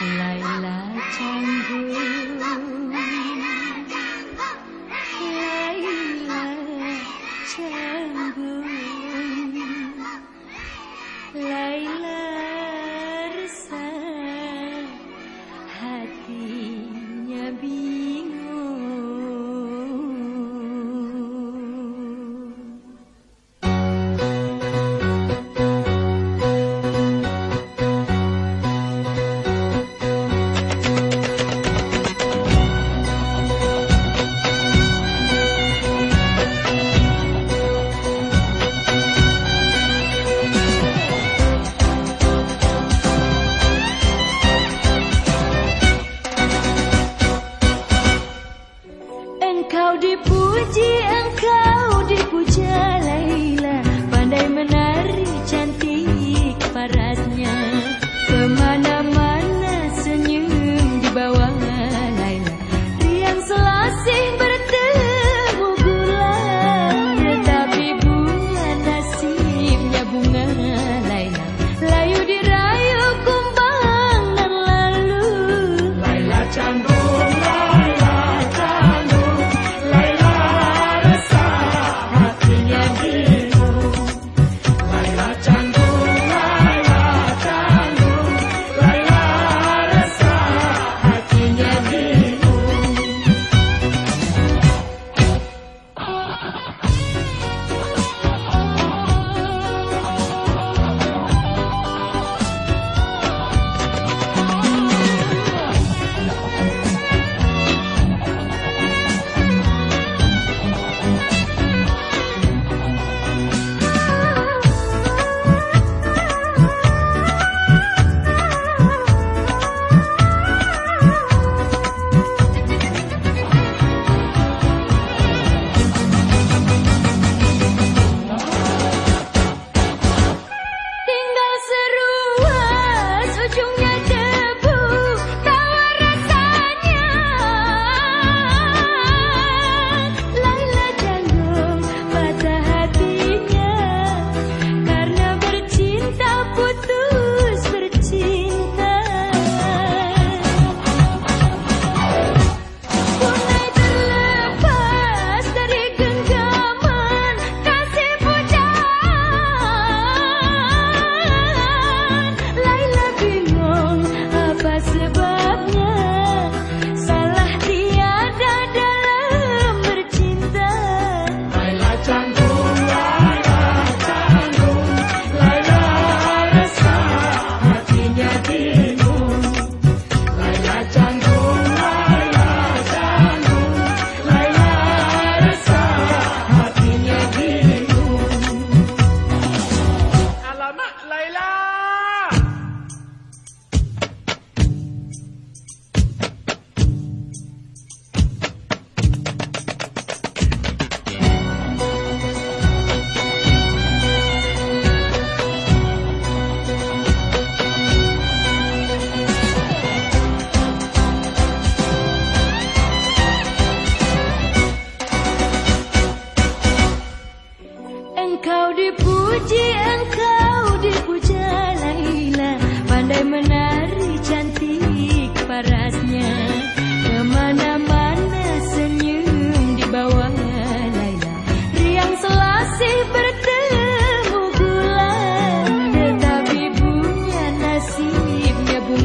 来。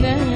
now.